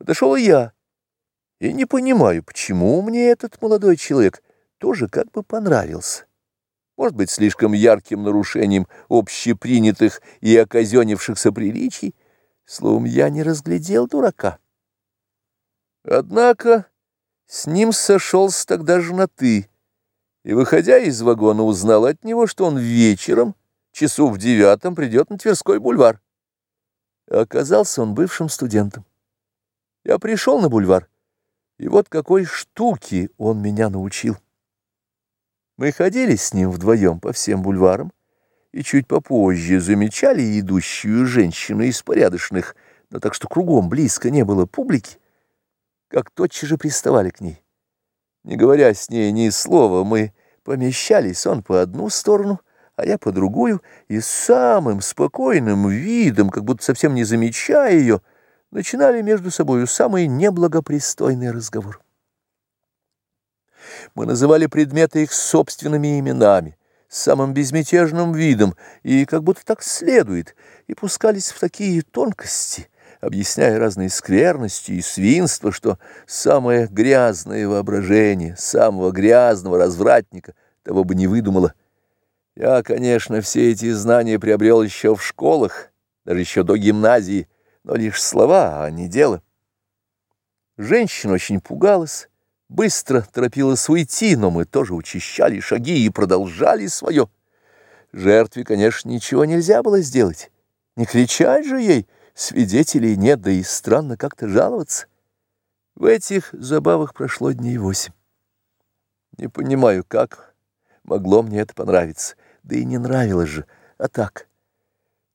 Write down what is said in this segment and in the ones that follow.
Подошел я. И не понимаю, почему мне этот молодой человек тоже как бы понравился. Может быть, слишком ярким нарушением общепринятых и оказенившихся приличий. Словом, я не разглядел дурака. Однако с ним сошелся тогда же на «ты», и, выходя из вагона, узнал от него, что он вечером, часу в девятом, придет на Тверской бульвар. Оказался он бывшим студентом. Я пришел на бульвар, и вот какой штуки он меня научил. Мы ходили с ним вдвоем по всем бульварам, и чуть попозже замечали идущую женщину из порядочных, но так что кругом близко не было публики, как тотчас же приставали к ней. Не говоря с ней ни слова, мы помещались, он по одну сторону, а я по другую, и самым спокойным видом, как будто совсем не замечая ее, начинали между собою самый неблагопристойный разговор. Мы называли предметы их собственными именами, самым безмятежным видом, и как будто так следует, и пускались в такие тонкости, объясняя разные скверности и свинства, что самое грязное воображение самого грязного развратника того бы не выдумало. Я, конечно, все эти знания приобрел еще в школах, даже еще до гимназии, но лишь слова, а не дело. Женщина очень пугалась, быстро торопилась уйти, но мы тоже учащали шаги и продолжали свое. Жертве, конечно, ничего нельзя было сделать. Не кричать же ей, свидетелей нет, да и странно как-то жаловаться. В этих забавах прошло дней восемь. Не понимаю, как могло мне это понравиться, да и не нравилось же, а так.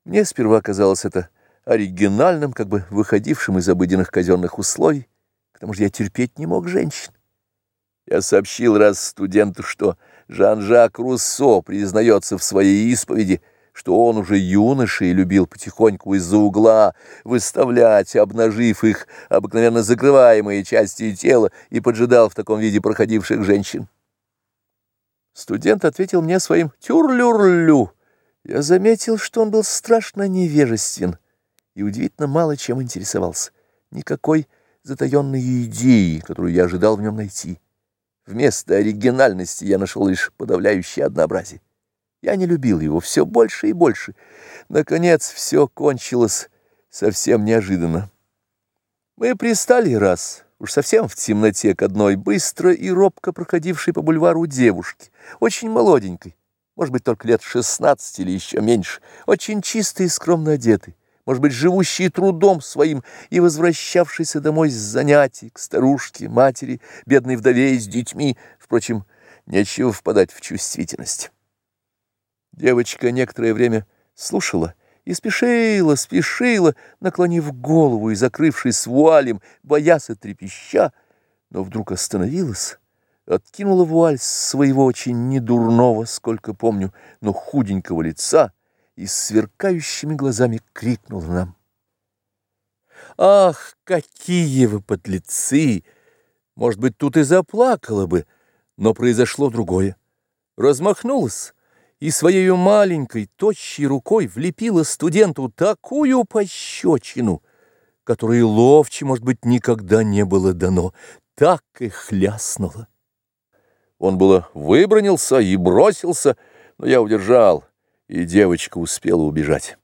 Мне сперва казалось это оригинальным, как бы выходившим из обыденных казенных условий, потому что я терпеть не мог женщин. Я сообщил раз студенту, что Жан-Жак Руссо признается в своей исповеди, что он уже юношей любил потихоньку из-за угла выставлять, обнажив их обыкновенно закрываемые части тела, и поджидал в таком виде проходивших женщин. Студент ответил мне своим «тюрлюрлю». Я заметил, что он был страшно невежествен и удивительно мало чем интересовался. Никакой затаенной идеи, которую я ожидал в нем найти. Вместо оригинальности я нашел лишь подавляющее однообразие. Я не любил его все больше и больше. Наконец, все кончилось совсем неожиданно. Мы пристали раз, уж совсем в темноте к одной быстро и робко проходившей по бульвару девушке, очень молоденькой, может быть, только лет шестнадцать или еще меньше, очень чистой и скромно одетой может быть, живущий трудом своим и возвращавшийся домой с занятий к старушке, матери, бедной вдове с детьми. Впрочем, нечего впадать в чувствительность. Девочка некоторое время слушала и спешила, спешила, наклонив голову и закрывшись вуалем, боясь и трепеща, но вдруг остановилась, откинула вуаль своего очень недурного, сколько помню, но худенького лица, и с сверкающими глазами крикнул нам. «Ах, какие вы подлецы! Может быть, тут и заплакала бы, но произошло другое. Размахнулась и своей маленькой, тощей рукой влепила студенту такую пощечину, которой ловче, может быть, никогда не было дано, так и хляснула. Он было выбронился и бросился, но я удержал — и девочка успела убежать.